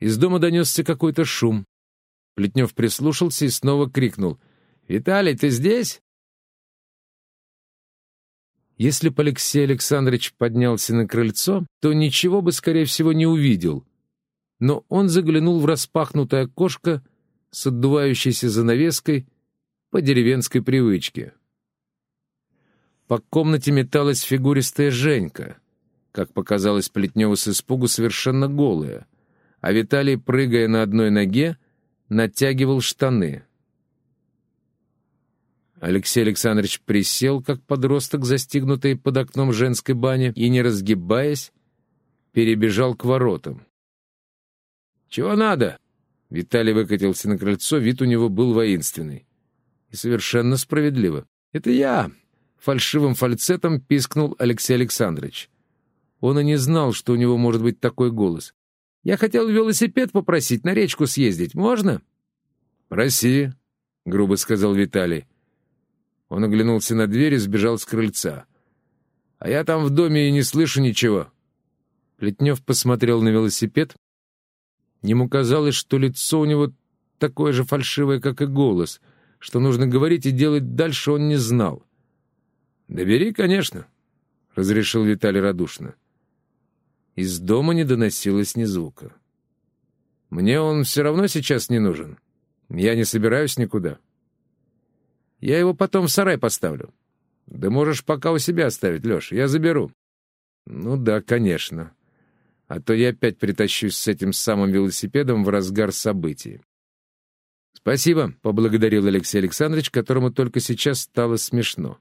Из дома донесся какой-то шум. Плетнев прислушался и снова крикнул. «Виталий, ты здесь?» Если бы Алексей Александрович поднялся на крыльцо, то ничего бы, скорее всего, не увидел. Но он заглянул в распахнутое окошко с отдувающейся занавеской по деревенской привычке. По комнате металась фигуристая Женька, как показалось Плетневу с испугу совершенно голая, а Виталий, прыгая на одной ноге, натягивал штаны. Алексей Александрович присел, как подросток, застигнутый под окном женской бани, и, не разгибаясь, перебежал к воротам. «Чего надо?» Виталий выкатился на крыльцо, вид у него был воинственный. И совершенно справедливо. «Это я!» — фальшивым фальцетом пискнул Алексей Александрович. Он и не знал, что у него может быть такой голос. «Я хотел велосипед попросить, на речку съездить. Можно?» «Проси», — грубо сказал Виталий. Он оглянулся на дверь и сбежал с крыльца. «А я там в доме и не слышу ничего». Плетнев посмотрел на велосипед. Ему казалось, что лицо у него такое же фальшивое, как и голос. Что нужно говорить и делать дальше, он не знал. «Да бери, конечно», — разрешил Виталий радушно. Из дома не доносилось ни звука. «Мне он все равно сейчас не нужен. Я не собираюсь никуда». Я его потом в сарай поставлю. Да можешь пока у себя оставить, Леш, я заберу. Ну да, конечно. А то я опять притащусь с этим самым велосипедом в разгар событий. «Спасибо», — поблагодарил Алексей Александрович, которому только сейчас стало смешно.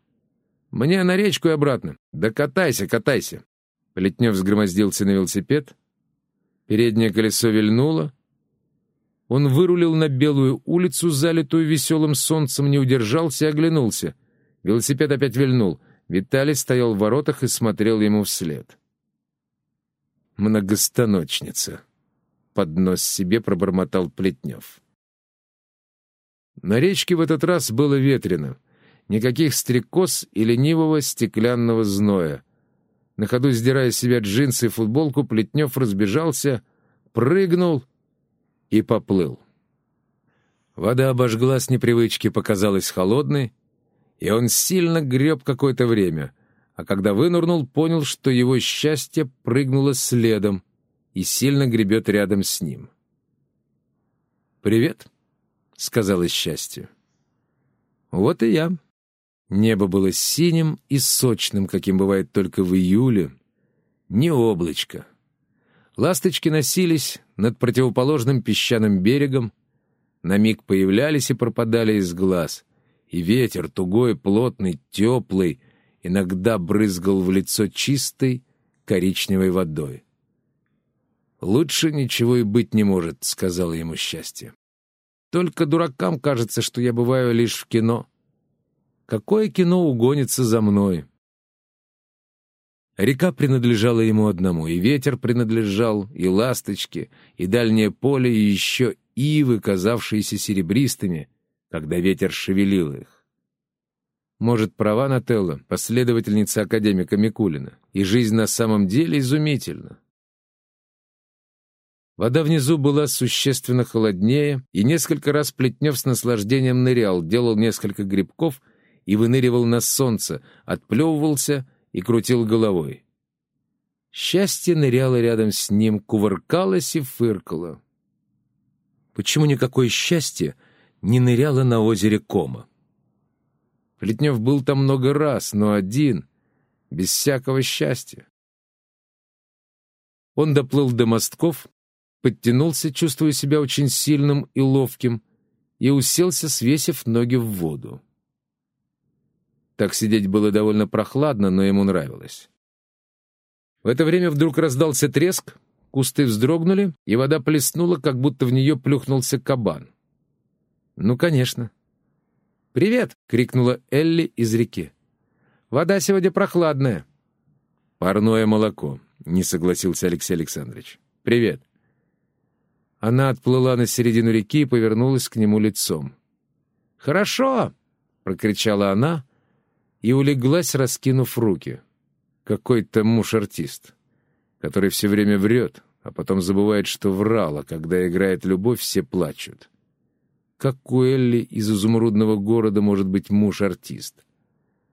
«Мне на речку и обратно. Да катайся, катайся». Плетнев сгромоздился на велосипед. Переднее колесо вильнуло, он вырулил на белую улицу, залитую веселым солнцем, не удержался и оглянулся. Велосипед опять вильнул. Виталий стоял в воротах и смотрел ему вслед. «Многостаночница», — под нос себе пробормотал Плетнев. На речке в этот раз было ветрено. Никаких стрекоз и ленивого стеклянного зноя. На ходу, сдирая с себя джинсы и футболку, Плетнев разбежался, прыгнул и поплыл. Вода обожгла с непривычки, показалась холодной, и он сильно греб какое-то время, а когда вынырнул, понял, что его счастье прыгнуло следом и сильно гребет рядом с ним. «Привет», — сказала счастье. «Вот и я». Небо было синим и сочным, каким бывает только в июле. Не облачко. Ласточки носились над противоположным песчаным берегом, на миг появлялись и пропадали из глаз, и ветер, тугой, плотный, теплый, иногда брызгал в лицо чистой коричневой водой. «Лучше ничего и быть не может», — сказала ему счастье. «Только дуракам кажется, что я бываю лишь в кино. Какое кино угонится за мной?» Река принадлежала ему одному, и ветер принадлежал, и ласточки, и дальнее поле, и еще ивы, казавшиеся серебристыми, когда ветер шевелил их. Может, права Нателла, последовательница академика Микулина, и жизнь на самом деле изумительна. Вода внизу была существенно холоднее, и несколько раз Плетнев с наслаждением нырял, делал несколько грибков и выныривал на солнце, отплевывался — и крутил головой. Счастье ныряло рядом с ним, кувыркалось и фыркало. Почему никакое счастье не ныряло на озере Кома? Плетнев был там много раз, но один, без всякого счастья. Он доплыл до мостков, подтянулся, чувствуя себя очень сильным и ловким, и уселся, свесив ноги в воду. Так сидеть было довольно прохладно, но ему нравилось. В это время вдруг раздался треск, кусты вздрогнули, и вода плеснула, как будто в нее плюхнулся кабан. «Ну, конечно». «Привет!» — крикнула Элли из реки. «Вода сегодня прохладная». «Парное молоко», — не согласился Алексей Александрович. «Привет». Она отплыла на середину реки и повернулась к нему лицом. «Хорошо!» — прокричала она, и улеглась, раскинув руки. Какой-то муж-артист, который все время врет, а потом забывает, что врала, когда играет любовь, все плачут. Как у Элли из изумрудного города может быть муж-артист?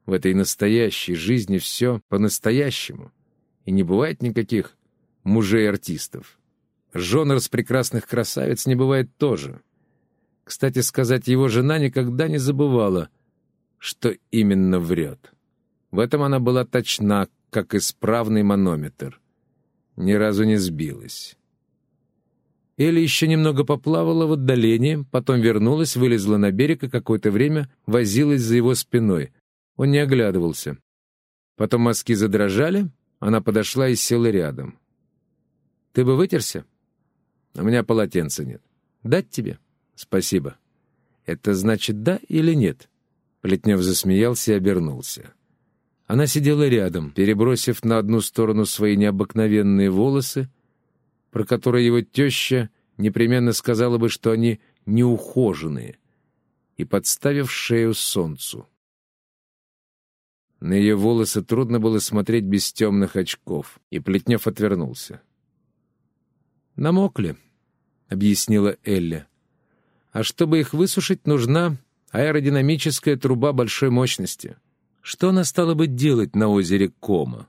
В этой настоящей жизни все по-настоящему, и не бывает никаких мужей-артистов. Жен распрекрасных красавиц не бывает тоже. Кстати сказать, его жена никогда не забывала, что именно врет. В этом она была точна, как исправный манометр. Ни разу не сбилась. Элли еще немного поплавала в отдалении, потом вернулась, вылезла на берег и какое-то время возилась за его спиной. Он не оглядывался. Потом мазки задрожали, она подошла и села рядом. «Ты бы вытерся?» «У меня полотенца нет». «Дать тебе?» «Спасибо». «Это значит да или нет?» Плетнев засмеялся и обернулся. Она сидела рядом, перебросив на одну сторону свои необыкновенные волосы, про которые его теща непременно сказала бы, что они неухоженные, и подставив шею солнцу. На ее волосы трудно было смотреть без темных очков, и Плетнев отвернулся. «Намокли», — объяснила Элля. «А чтобы их высушить, нужна аэродинамическая труба большой мощности». Что она стала бы делать на озере Кома?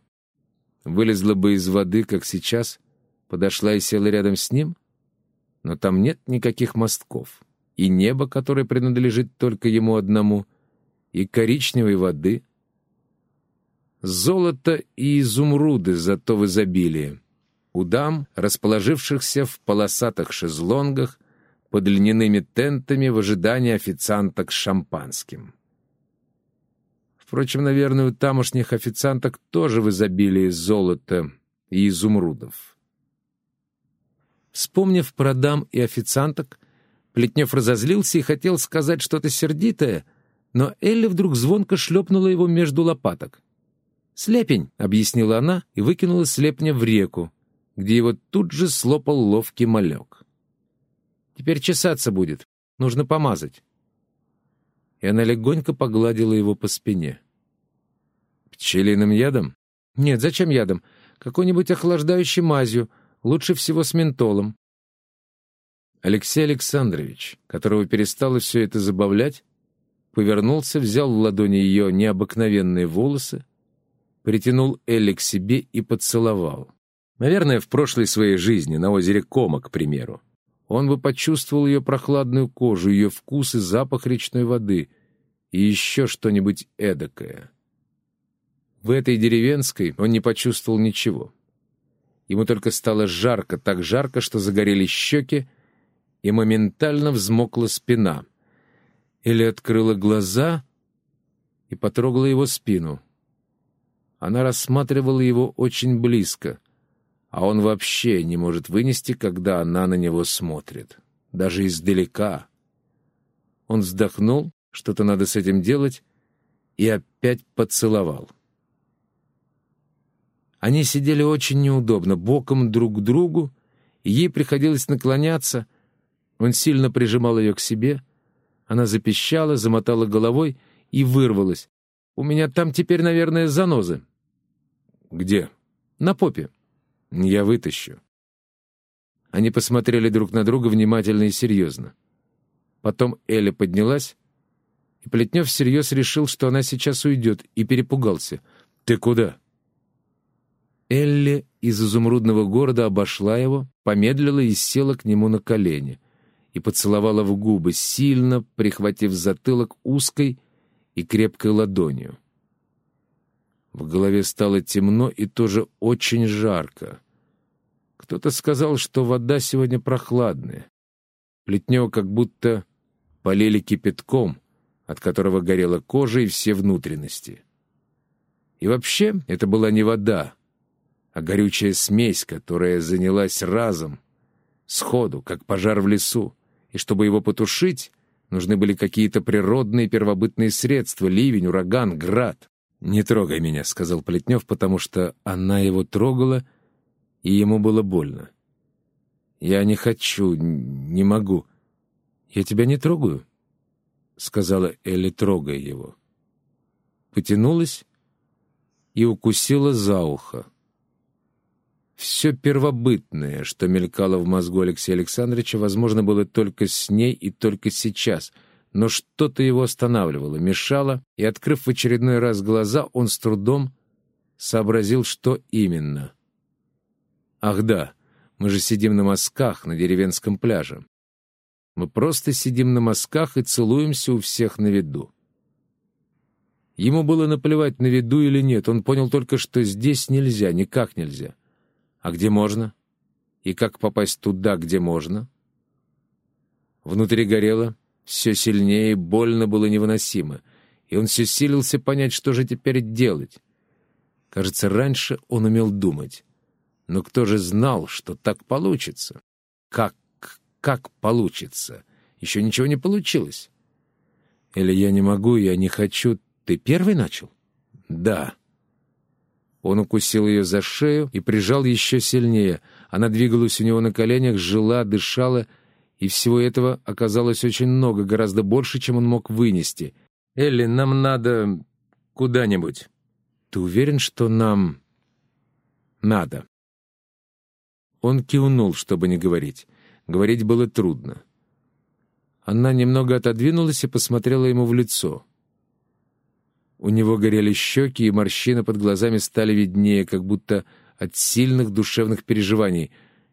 Вылезла бы из воды, как сейчас, подошла и села рядом с ним? Но там нет никаких мостков. И небо, которое принадлежит только ему одному, и коричневой воды. Золото и изумруды зато в изобилии. У дам, расположившихся в полосатых шезлонгах, под льняными тентами в ожидании официанток с шампанским. Впрочем, наверное, у тамошних официанток тоже в изобилии золота и изумрудов. Вспомнив про дам и официанток, Плетнев разозлился и хотел сказать что-то сердитое, но Элли вдруг звонко шлепнула его между лопаток. «Слепень», — объяснила она и выкинула слепня в реку, где его тут же слопал ловкий малек. «Теперь чесаться будет, нужно помазать» и она легонько погладила его по спине. «Пчелиным ядом?» «Нет, зачем ядом? Какой-нибудь охлаждающей мазью, лучше всего с ментолом». Алексей Александрович, которого перестало все это забавлять, повернулся, взял в ладони ее необыкновенные волосы, притянул Элли к себе и поцеловал. Наверное, в прошлой своей жизни, на озере Кома, к примеру он бы почувствовал ее прохладную кожу, ее вкус и запах речной воды, и еще что-нибудь эдакое. В этой деревенской он не почувствовал ничего. Ему только стало жарко, так жарко, что загорели щеки, и моментально взмокла спина. Или открыла глаза и потрогала его спину. Она рассматривала его очень близко, а он вообще не может вынести, когда она на него смотрит, даже издалека. Он вздохнул, что-то надо с этим делать, и опять поцеловал. Они сидели очень неудобно, боком друг к другу, и ей приходилось наклоняться. Он сильно прижимал ее к себе. Она запищала, замотала головой и вырвалась. «У меня там теперь, наверное, занозы». «Где?» «На попе». Я вытащу». Они посмотрели друг на друга внимательно и серьезно. Потом Эля поднялась, и Плетнев всерьез решил, что она сейчас уйдет, и перепугался. «Ты куда?» Элли из изумрудного города обошла его, помедлила и села к нему на колени и поцеловала в губы, сильно прихватив затылок узкой и крепкой ладонью. В голове стало темно и тоже очень жарко. Кто-то сказал, что вода сегодня прохладная. Плетнева как будто полили кипятком, от которого горела кожа и все внутренности. И вообще это была не вода, а горючая смесь, которая занялась разом, сходу, как пожар в лесу, и чтобы его потушить, нужны были какие-то природные первобытные средства — ливень, ураган, град. «Не трогай меня», — сказал Плетнев, потому что она его трогала, и ему было больно. «Я не хочу, не могу. Я тебя не трогаю», — сказала Элли, трогая его. Потянулась и укусила за ухо. Все первобытное, что мелькало в мозгу Алексея Александровича, возможно, было только с ней и только сейчас, но что-то его останавливало, мешало, и, открыв в очередной раз глаза, он с трудом сообразил, что именно. «Ах да, мы же сидим на мазках на деревенском пляже. Мы просто сидим на мазках и целуемся у всех на виду». Ему было наплевать, на виду или нет, он понял только, что здесь нельзя, никак нельзя. А где можно? И как попасть туда, где можно? Внутри горело, все сильнее, больно было невыносимо, и он все силился понять, что же теперь делать. Кажется, раньше он умел думать. Но кто же знал, что так получится? Как, как получится? Еще ничего не получилось. Или я не могу, я не хочу. Ты первый начал? Да. Он укусил ее за шею и прижал еще сильнее. Она двигалась у него на коленях, жила, дышала, и всего этого оказалось очень много, гораздо больше, чем он мог вынести. «Элли, нам надо куда-нибудь». «Ты уверен, что нам надо?» Он кивнул, чтобы не говорить. Говорить было трудно. Она немного отодвинулась и посмотрела ему в лицо. У него горели щеки, и морщины под глазами стали виднее, как будто от сильных душевных переживаний,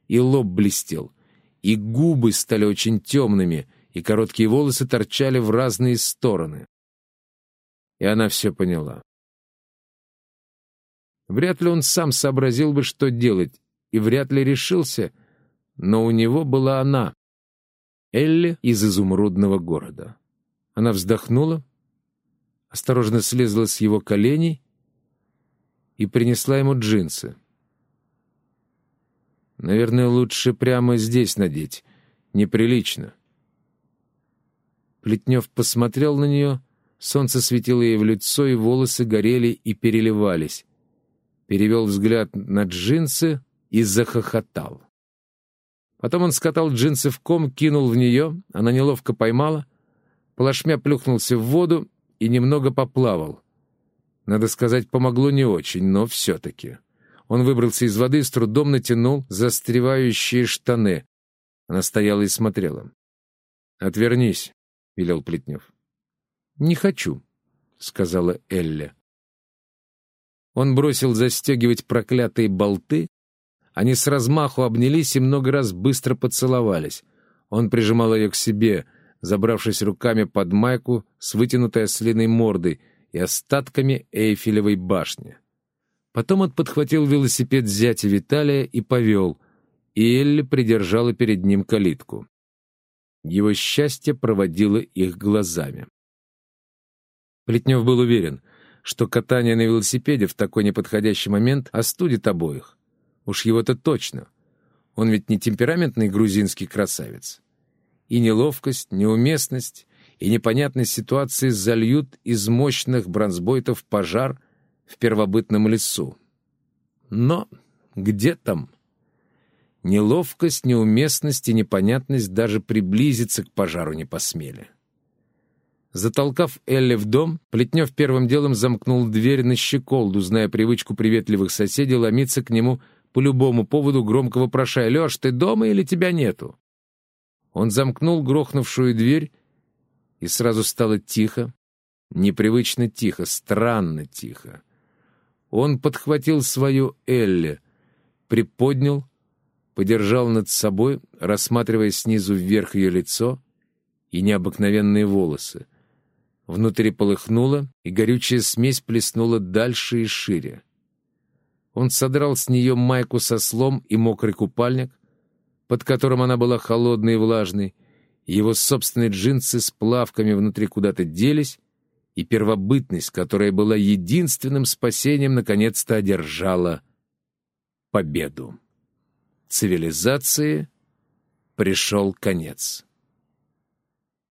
и лоб блестел, и губы стали очень темными, и короткие волосы торчали в разные стороны. И она все поняла. Вряд ли он сам сообразил бы, что делать, и вряд ли решился, но у него была она, Элли из изумрудного города. Она вздохнула, осторожно слезла с его коленей и принесла ему джинсы. Наверное, лучше прямо здесь надеть. Неприлично. Плетнев посмотрел на нее, солнце светило ей в лицо, и волосы горели и переливались. Перевел взгляд на джинсы и захохотал. Потом он скатал джинсы в ком, кинул в нее, она неловко поймала, плашмя плюхнулся в воду и немного поплавал. Надо сказать, помогло не очень, но все-таки. Он выбрался из воды с трудом натянул застревающие штаны. Она стояла и смотрела. «Отвернись», — велел Плетнев. «Не хочу», — сказала Элля. Он бросил застегивать проклятые болты. Они с размаху обнялись и много раз быстро поцеловались. Он прижимал ее к себе, забравшись руками под майку с вытянутой ослиной мордой и остатками Эйфелевой башни. Потом он подхватил велосипед зятя Виталия и повел, и Элли придержала перед ним калитку. Его счастье проводило их глазами. Плетнев был уверен, что катание на велосипеде в такой неподходящий момент остудит обоих. Уж его-то точно. Он ведь не темпераментный грузинский красавец и неловкость, неуместность и непонятность ситуации зальют из мощных бронзбойтов пожар в первобытном лесу. Но где там? Неловкость, неуместность и непонятность даже приблизиться к пожару не посмели. Затолкав Элли в дом, Плетнев первым делом замкнул дверь на щеколду, зная привычку приветливых соседей ломиться к нему по любому поводу, громко вопрошая «Леш, ты дома или тебя нету?» Он замкнул грохнувшую дверь, и сразу стало тихо, непривычно тихо, странно тихо. Он подхватил свою Элли, приподнял, подержал над собой, рассматривая снизу вверх ее лицо и необыкновенные волосы. Внутри полыхнуло, и горючая смесь плеснула дальше и шире. Он содрал с нее майку со слом и мокрый купальник, под которым она была холодной и влажной, его собственные джинсы с плавками внутри куда-то делись, и первобытность, которая была единственным спасением, наконец-то одержала победу. Цивилизации пришел конец.